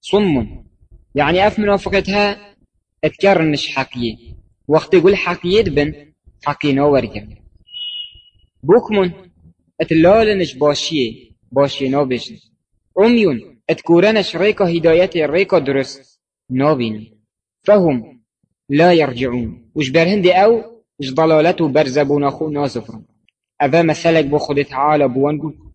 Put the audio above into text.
صم. يعني أف منافقتها اتكرنش حقية وقت يقول حقية دبن حقي نورجا بوكمن اتلالنش باشية باشية نابجن عميون اتكورنش ريكا هداية ريكا درست نابين فهم لا يرجعون. وش برهند أو؟ وش ضلالته برزبون أخو نازفرون أبا مثلك بو خود تعالى بوانقول